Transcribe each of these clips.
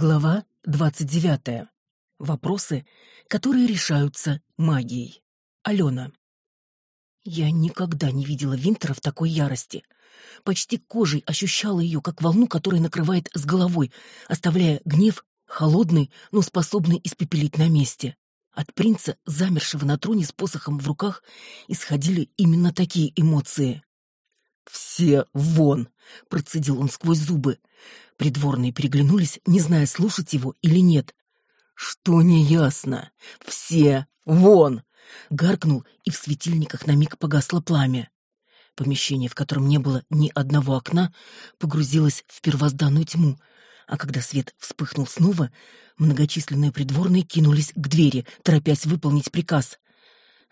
Глава 29. Вопросы, которые решаются магией. Алена. Я никогда не видела Винтера в такой ярости. Почти кожей ощущала ее, как волну, которая накрывает с головой, оставляя гнев холодный, но способный испепелить на месте. От принца, замершего на троне с посохом в руках, исходили именно такие эмоции. «Все вон!» — процедил он сквозь зубы. Придворные переглянулись, не зная, слушать его или нет. «Что неясно? Все вон!» — гаркнул, и в светильниках на миг погасло пламя. Помещение, в котором не было ни одного окна, погрузилось в первозданную тьму, а когда свет вспыхнул снова, многочисленные придворные кинулись к двери, торопясь выполнить приказ.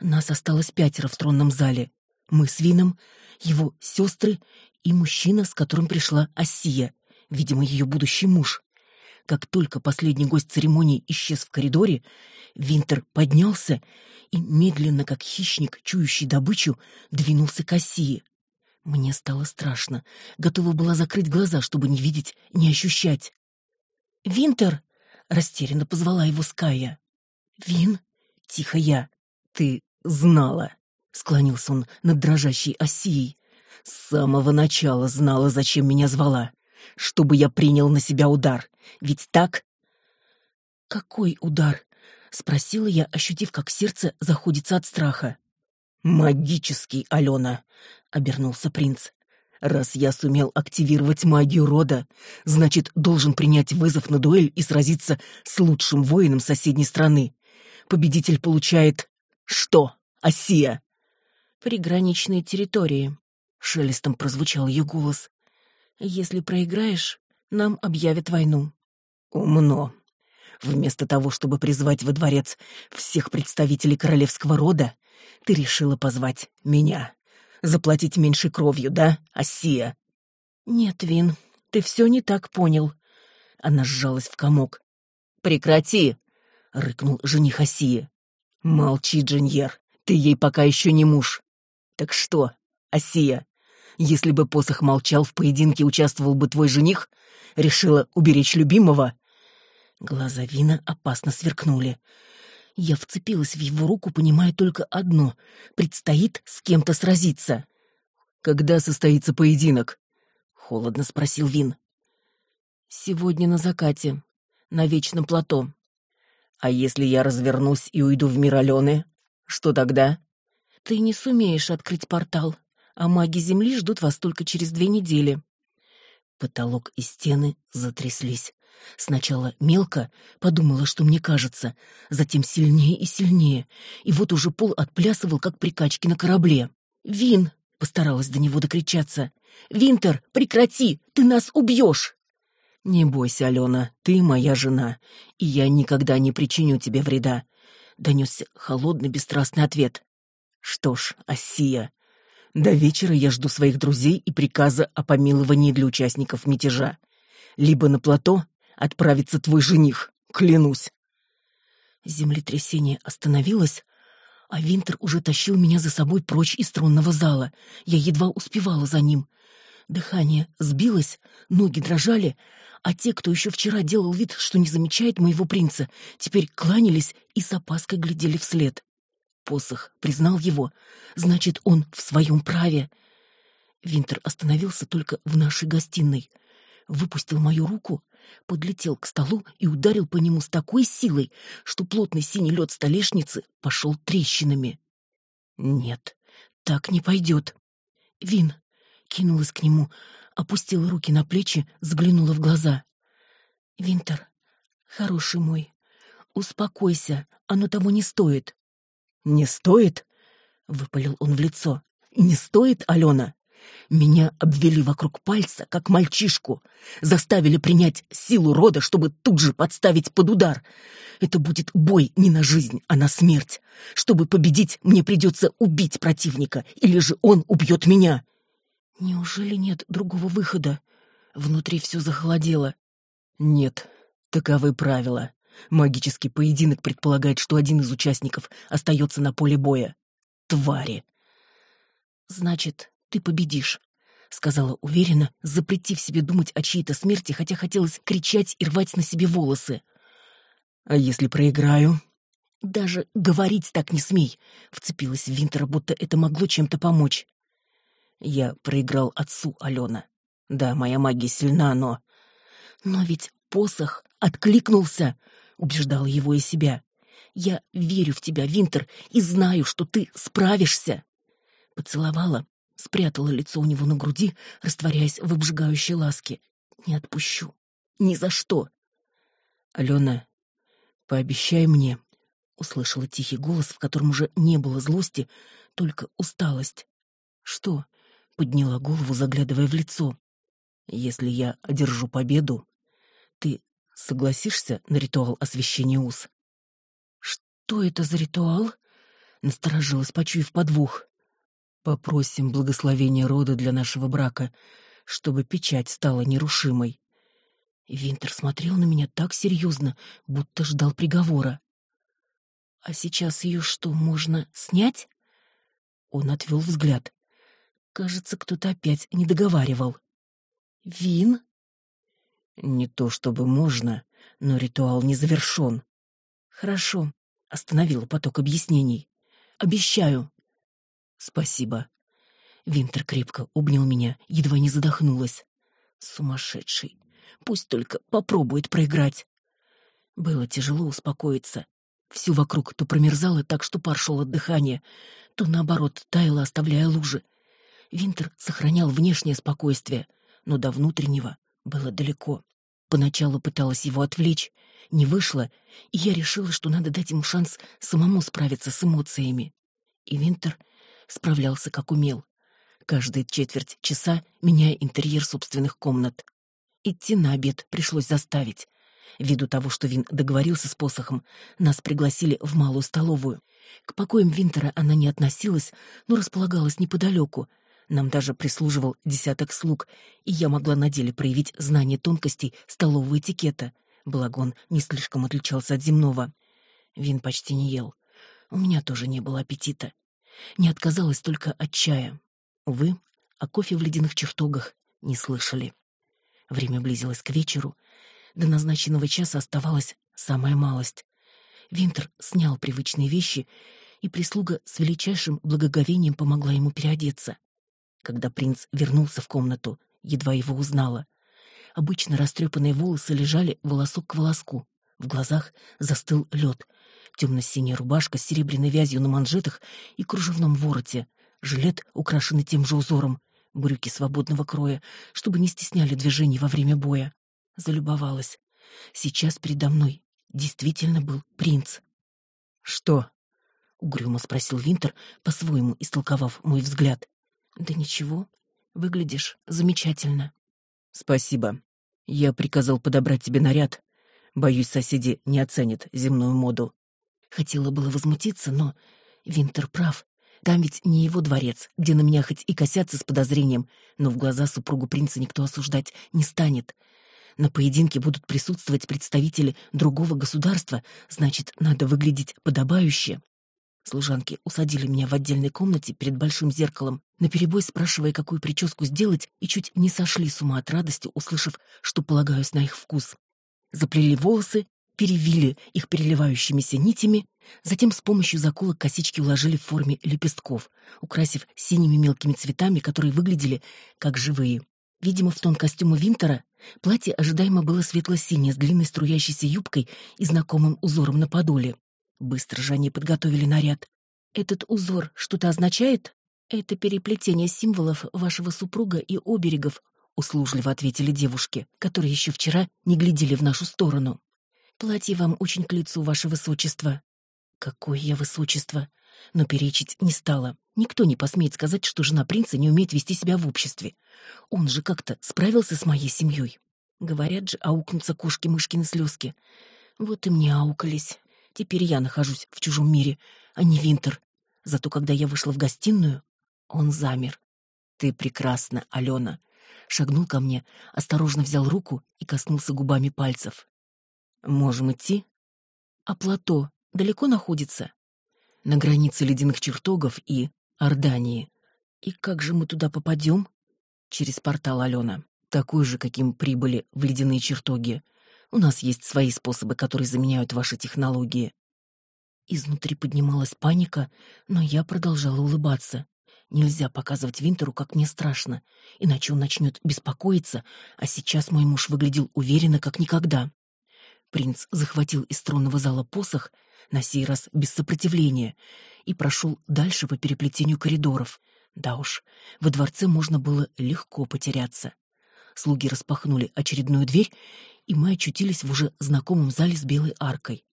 Нас осталось пятеро в тронном зале. Мы с Вином, его сестры и мужчина, с которым пришла Осия, видимо, ее будущий муж. Как только последний гость церемонии исчез в коридоре, Винтер поднялся и, медленно, как хищник, чующий добычу, двинулся к Осии. Мне стало страшно. Готова была закрыть глаза, чтобы не видеть, не ощущать. «Винтер!» — растерянно позвала его Ская. «Вин?» — тихо я. «Ты знала!» — склонился он над дрожащей Осией. «С самого начала знала, зачем меня звала. Чтобы я принял на себя удар. Ведь так?» «Какой удар?» — спросила я, ощутив, как сердце заходится от страха. «Магический, Алена!» — обернулся принц. «Раз я сумел активировать магию рода, значит, должен принять вызов на дуэль и сразиться с лучшим воином соседней страны. Победитель получает... что, Осия?» «Приграничные территории», — шелестом прозвучал ее голос. «Если проиграешь, нам объявят войну». «Умно. Вместо того, чтобы призвать во дворец всех представителей королевского рода, ты решила позвать меня. Заплатить меньше кровью, да, Осия?» «Нет, Вин, ты все не так понял». Она сжалась в комок. «Прекрати!» — рыкнул жених Осии. «Молчи, Джиньер, ты ей пока еще не муж. Так что, Осия, если бы посох молчал, в поединке участвовал бы твой жених? Решила уберечь любимого?» Глаза Вина опасно сверкнули. Я вцепилась в его руку, понимая только одно — предстоит с кем-то сразиться. «Когда состоится поединок?» — холодно спросил Вин. «Сегодня на закате, на Вечном плато». «А если я развернусь и уйду в мир Алены, что тогда?» «Ты не сумеешь открыть портал, а маги Земли ждут вас только через две недели». Потолок и стены затряслись. Сначала мелко, подумала, что мне кажется, затем сильнее и сильнее, и вот уже пол отплясывал, как при качке на корабле. «Вин!» — постаралась до него докричаться. «Винтер, прекрати! Ты нас убьешь!» «Не бойся, Алена, ты моя жена, и я никогда не причиню тебе вреда», — донесся холодный, бесстрастный ответ. «Что ж, Осия, до вечера я жду своих друзей и приказа о помиловании для участников мятежа. Либо на плато, отправится твой жених, клянусь. Землетрясение остановилось, а Винтер уже тащил меня за собой прочь из тронного зала. Я едва успевала за ним. Дыхание сбилось, ноги дрожали, а те, кто еще вчера делал вид, что не замечает моего принца, теперь кланялись и с опаской глядели вслед. Посох признал его, значит, он в своем праве. Винтер остановился только в нашей гостиной, выпустил мою руку — подлетел к столу и ударил по нему с такой силой, что плотный синий лед столешницы пошел трещинами. «Нет, так не пойдет». Вин кинулась к нему, опустила руки на плечи, взглянула в глаза. «Винтер, хороший мой, успокойся, оно того не стоит». «Не стоит?» — выпалил он в лицо. «Не стоит, Алена? Меня обвели вокруг пальца, как мальчишку, заставили принять силу рода, чтобы тут же подставить под удар. Это будет бой не на жизнь, а на смерть. Чтобы победить, мне придется убить противника, или же он убьет меня. Неужели нет другого выхода? Внутри все захолодело. Нет, таковы правила. Магический поединок предполагает, что один из участников остается на поле боя. Твари! Значит, ты победишь. — сказала уверенно, запретив себе думать о чьей-то смерти, хотя хотелось кричать и рвать на себе волосы. «А если проиграю?» «Даже говорить так не смей!» — вцепилась в Винтера, будто это могло чем-то помочь. «Я проиграл отцу, Алена. Да, моя магия сильна, но...» «Но ведь посох откликнулся!» — убеждала его и себя. «Я верю в тебя, Винтер, и знаю, что ты справишься!» Поцеловала, спрятала лицо у него на груди, растворяясь в обжигающей ласке. «Не отпущу. Ни за что!» «Алена, пообещай мне...» Услышала тихий голос, в котором уже не было злости, только усталость. «Что?» — подняла голову, заглядывая в лицо. «Если я одержу победу, согласишься на ритуал освящения уз?» «Что это за ритуал?» — насторожилась, почуяв подвох. Попросим благословения рода для нашего брака, чтобы печать стала нерушимой. Винтер смотрел на меня так серьезно, будто ждал приговора. А сейчас ее что, можно снять? Он отвел взгляд. Кажется, кто-то опять не договаривал. Вин? Не то чтобы можно, но ритуал не завершен. Хорошо, остановила поток объяснений. Обещаю, Спасибо. Винтер крепко обнял меня, едва не задохнулась. Сумасшедший. Пусть только попробует проиграть. Было тяжело успокоиться. Все вокруг то промерзало так, что пар шел от дыхания, то, наоборот, таяло, оставляя лужи. Винтер сохранял внешнее спокойствие, но до внутреннего было далеко. Поначалу пыталась его отвлечь, не вышло, и я решила, что надо дать ему шанс самому справиться с эмоциями. И Винтер справлялся как умел. Каждые четверть часа меняя интерьер собственных комнат. Идти на обед пришлось заставить. Ввиду того, что Вин договорился с посохом, нас пригласили в малую столовую. К покоям Винтера она не относилась, но располагалась неподалеку. Нам даже прислуживал десяток слуг, и я могла на деле проявить знание тонкостей столового этикета. Благо он не слишком отличался от земного. Вин почти не ел. У меня тоже не было аппетита. Не отказалась только от чая. Увы, о кофе в ледяных чертогах не слышали. Время близилось к вечеру. До назначенного часа оставалась самая малость. Винтер снял привычные вещи, и прислуга с величайшим благоговением помогла ему переодеться. Когда принц вернулся в комнату, едва его узнала. Обычно растрепанные волосы лежали волосок к волоску. В глазах застыл лед, темно-синяя рубашка с серебряной вязью на манжетах и кружевном вороте, жилет, украшенный тем же узором, брюки свободного кроя, чтобы не стесняли движений во время боя. Залюбовалась. Сейчас передо мной действительно был принц. «Что?» — угрюмо спросил Винтер, по-своему истолковав мой взгляд. «Да ничего. Выглядишь замечательно». «Спасибо. Я приказал подобрать тебе наряд. Боюсь, соседи не оценят земную моду». Хотела было возмутиться, но Винтер прав. Там ведь не его дворец, где на меня хоть и косятся с подозрением, но в глаза супругу принца никто осуждать не станет. На поединке будут присутствовать представители другого государства, значит, надо выглядеть подобающе. Служанки усадили меня в отдельной комнате перед большим зеркалом, наперебой спрашивая, какую прическу сделать, и чуть не сошли с ума от радости, услышав, что полагаюсь на их вкус. Заплели волосы перевили их переливающимися нитями, затем с помощью заколок косички уложили в форме лепестков, украсив синими мелкими цветами, которые выглядели как живые. Видимо, в тон костюма Винтера платье ожидаемо было светло-синее с длинной струящейся юбкой и знакомым узором на подоле. Быстро же они подготовили наряд. «Этот узор что-то означает?» «Это переплетение символов вашего супруга и оберегов», услужливо ответили девушки, которые еще вчера не глядели в нашу сторону. Платье вам очень к лицу, ваше высочество. Какое я высочество! Но перечить не стала. Никто не посмеет сказать, что жена принца не умеет вести себя в обществе. Он же как-то справился с моей семьей. Говорят же, аукнутся кошки-мышкины слезки. Вот и мне аукались. Теперь я нахожусь в чужом мире, а не Винтер. Зато когда я вышла в гостиную, он замер. «Ты прекрасна, Алена!» Шагнул ко мне, осторожно взял руку и коснулся губами пальцев. Можем идти? А плато далеко находится? На границе ледяных чертогов и Ордании. И как же мы туда попадем? Через портал Алена. Такой же, каким прибыли в ледяные чертоги. У нас есть свои способы, которые заменяют ваши технологии. Изнутри поднималась паника, но я продолжала улыбаться. Нельзя показывать Винтеру, как мне страшно, иначе он начнет беспокоиться, а сейчас мой муж выглядел уверенно, как никогда. Принц захватил из тронного зала посох, на сей раз без сопротивления, и прошел дальше по переплетению коридоров. Да уж, во дворце можно было легко потеряться. Слуги распахнули очередную дверь, и мы очутились в уже знакомом зале с белой аркой.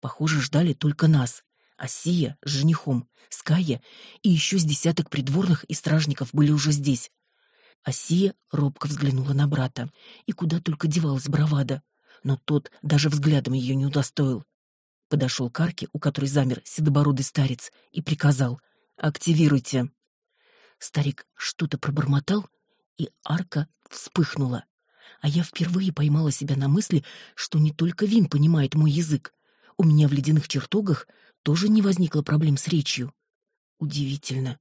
Похоже, ждали только нас. А Сия с женихом, Ская и еще с десяток придворных и стражников были уже здесь. Асия робко взглянула на брата, и куда только девалась бравада, но тот даже взглядом ее не удостоил. Подошел к арке, у которой замер седобородый старец, и приказал «Активируйте». Старик что-то пробормотал, и арка вспыхнула. А я впервые поймала себя на мысли, что не только Вин понимает мой язык. У меня в ледяных чертогах тоже не возникло проблем с речью. Удивительно.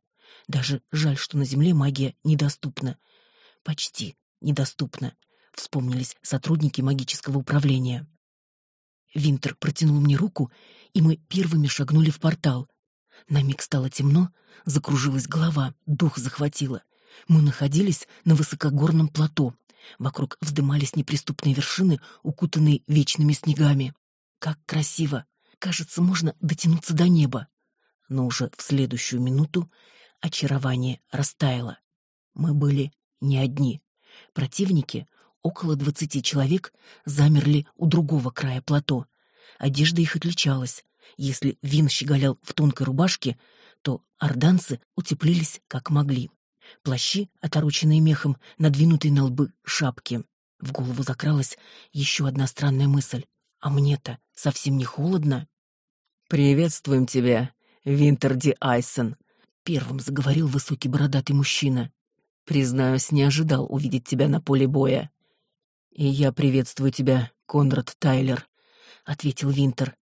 Даже жаль, что на Земле магия недоступна. Почти недоступна. Вспомнились сотрудники магического управления. Винтер протянул мне руку, и мы первыми шагнули в портал. На миг стало темно, закружилась голова, дух захватило. Мы находились на высокогорном плато. Вокруг вздымались неприступные вершины, укутанные вечными снегами. Как красиво! Кажется, можно дотянуться до неба. Но уже в следующую минуту очарование растаяло. Мы были не одни. Противники, около двадцати человек, замерли у другого края плато. Одежда их отличалась. Если Вин щеголял в тонкой рубашке, то орданцы утеплились как могли. Плащи, отороченные мехом, надвинутые на лбы шапки. В голову закралась еще одна странная мысль. А мне-то совсем не холодно. «Приветствуем тебя, Винтер Ди Айсон», — первым заговорил высокий бородатый мужчина. «Признаюсь, не ожидал увидеть тебя на поле боя». «И я приветствую тебя, Конрад Тайлер», — ответил Винтер.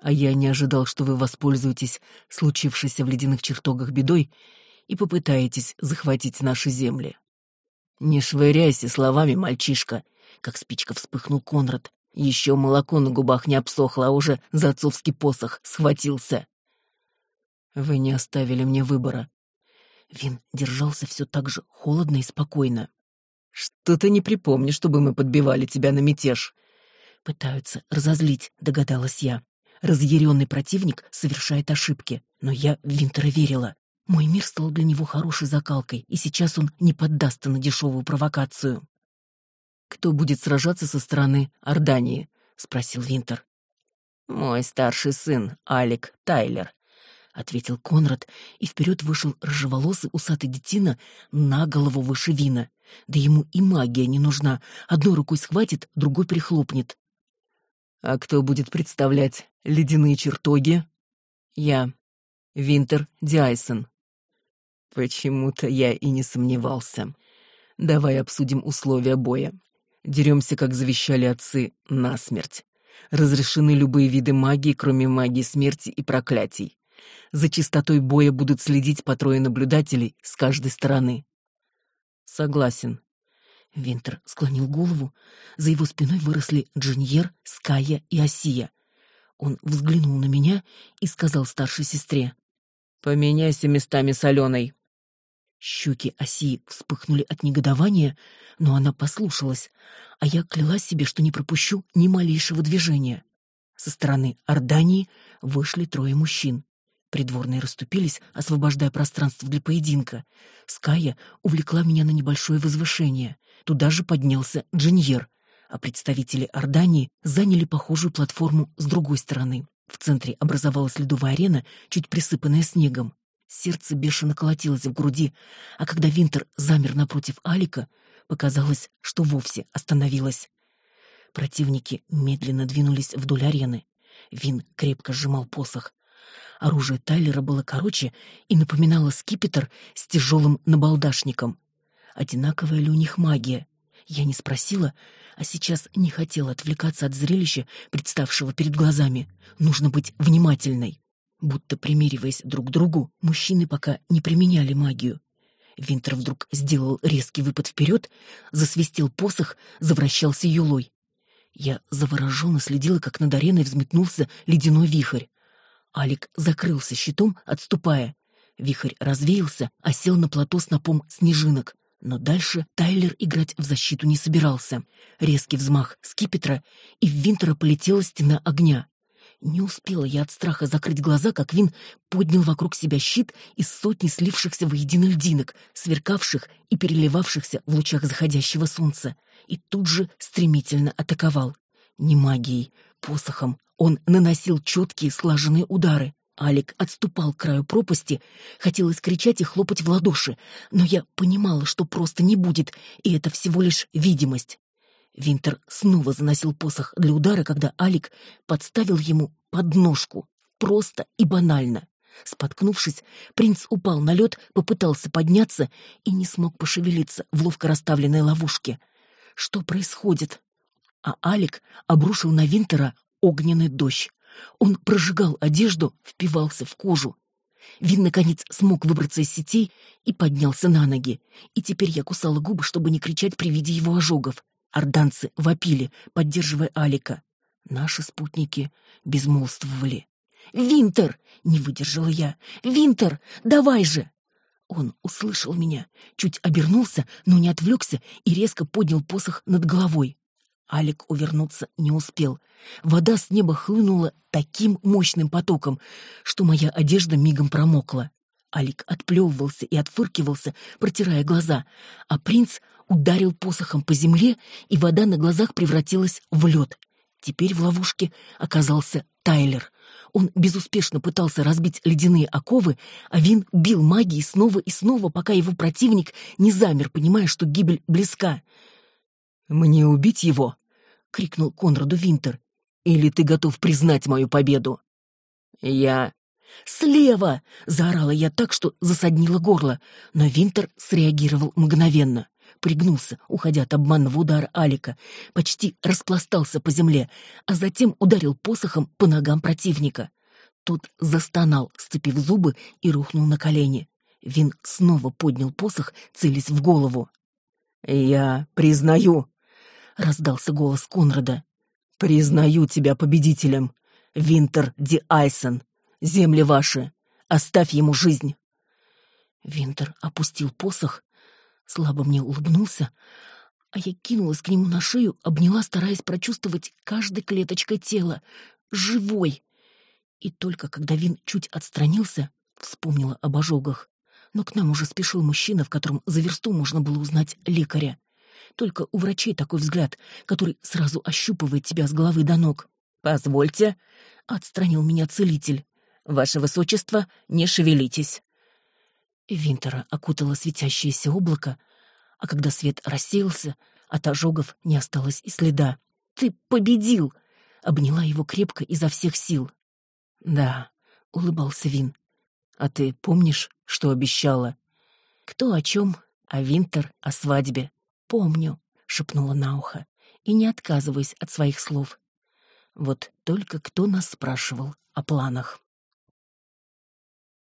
«А я не ожидал, что вы воспользуетесь случившейся в ледяных чертогах бедой и попытаетесь захватить наши земли». «Не швыряйся словами, мальчишка», — как спичка вспыхнул Конрад. Еще молоко на губах не обсохло, а уже за отцовский посох схватился. Вы не оставили мне выбора. Вин держался все так же холодно и спокойно. Что-то не припомню, чтобы мы подбивали тебя на мятеж. Пытаются разозлить, догадалась я. Разъяренный противник совершает ошибки, но я в Винтера верила. Мой мир стал для него хорошей закалкой, и сейчас он не поддастся на дешевую провокацию. «Кто будет сражаться со стороны Ордании?» — спросил Винтер. «Мой старший сын, Алик Тайлер», — ответил Конрад, и вперед вышел рыжеволосый усатый детина на голову выше Вина. Да ему и магия не нужна. Одной рукой схватит, другой прихлопнет. «А кто будет представлять ледяные чертоги?» «Я, Винтер Диайсон». «Почему-то я и не сомневался. Давай обсудим условия боя. Деремся, как завещали отцы, насмерть. Разрешены любые виды магии, кроме магии смерти и проклятий. За чистотой боя будут следить по трое наблюдателей с каждой стороны. Согласен. Винтер склонил голову. За его спиной выросли Джиньер, Ская и Осия. Он взглянул на меня и сказал старшей сестре. «Поменяйся местами с Аленой». Щеки Оси вспыхнули от негодования, но она послушалась, а я клялась себе, что не пропущу ни малейшего движения. Со стороны Ордании вышли трое мужчин. Придворные расступились, освобождая пространство для поединка. Ская увлекла меня на небольшое возвышение. Туда же поднялся Джиньер, а представители Ордании заняли похожую платформу с другой стороны. В центре образовалась ледовая арена, чуть присыпанная снегом. Сердце бешено колотилось в груди, а когда Винтер замер напротив Алика, показалось, что вовсе остановилось. Противники медленно двинулись вдоль арены. Вин крепко сжимал посох. Оружие Тайлера было короче и напоминало скипетр с тяжелым набалдашником. Одинаковая ли у них магия? Я не спросила, а сейчас не хотела отвлекаться от зрелища, представшего перед глазами. Нужно быть внимательной. Будто примериваясь друг к другу, мужчины пока не применяли магию. Винтер вдруг сделал резкий выпад вперед, засвистел посох, завращался юлой. Я завороженно следила, как над ареной взметнулся ледяной вихрь. Алик закрылся щитом, отступая. Вихрь развеялся, а сел на плато с напом снежинок. Но дальше Тайлер играть в защиту не собирался. Резкий взмах скипетра, и в Винтера полетела стена огня. Не успела я от страха закрыть глаза, как Вин поднял вокруг себя щит из сотни слившихся воедино льдинок, сверкавших и переливавшихся в лучах заходящего солнца, и тут же стремительно атаковал. Не магией, посохом. Он наносил четкие слаженные удары. Алик отступал к краю пропасти, хотелось кричать и хлопать в ладоши, но я понимала, что просто не будет, и это всего лишь видимость. Винтер снова заносил посох для удара, когда Алик подставил ему подножку. Просто и банально. Споткнувшись, принц упал на лед, попытался подняться и не смог пошевелиться в ловко расставленной ловушке. Что происходит? А Алик обрушил на Винтера огненный дождь. Он прожигал одежду, впивался в кожу. Вин, наконец, смог выбраться из сетей и поднялся на ноги. И теперь я кусала губы, чтобы не кричать при виде его ожогов. Орданцы вопили, поддерживая Алика. Наши спутники безмолвствовали. «Винтер!» — не выдержала я. «Винтер, давай же!» Он услышал меня, чуть обернулся, но не отвлекся и резко поднял посох над головой. Алик увернуться не успел. Вода с неба хлынула таким мощным потоком, что моя одежда мигом промокла. Алик отплевывался и отфыркивался, протирая глаза, а принц ударил посохом по земле, и вода на глазах превратилась в лед. Теперь в ловушке оказался Тайлер. Он безуспешно пытался разбить ледяные оковы, а Вин бил магией снова и снова, пока его противник не замер, понимая, что гибель близка. «Мне убить его?» — крикнул Конраду Винтер. «Или ты готов признать мою победу?» «Я «Слева!» — заорала я так, что засаднило горло, но Винтер среагировал мгновенно. Пригнулся, уходя от обманного удара Алика, почти распластался по земле, а затем ударил посохом по ногам противника. Тот застонал, сцепив зубы, и рухнул на колени. Вин снова поднял посох, целясь в голову. «Я признаю!» — раздался голос Конрада. «Признаю тебя победителем, Винтер Ди Айсон!» земли ваши. Оставь ему жизнь. Винтер опустил посох, слабо мне улыбнулся, а я кинулась к нему на шею, обняла, стараясь прочувствовать каждой клеточкой тела. Живой! И только когда Вин чуть отстранился, вспомнила об ожогах. Но к нам уже спешил мужчина, в котором за версту можно было узнать лекаря. Только у врачей такой взгляд, который сразу ощупывает тебя с головы до ног. «Позвольте», — отстранил меня целитель. Ваше высочество, не шевелитесь. Винтера окутало светящееся облако, а когда свет рассеялся, от ожогов не осталось и следа. «Ты победил!» — обняла его крепко изо всех сил. «Да», — улыбался Вин. «А ты помнишь, что обещала?» «Кто о чем, а Винтер о свадьбе?» «Помню», — шепнула на ухо, и не отказываясь от своих слов. Вот только кто нас спрашивал о планах.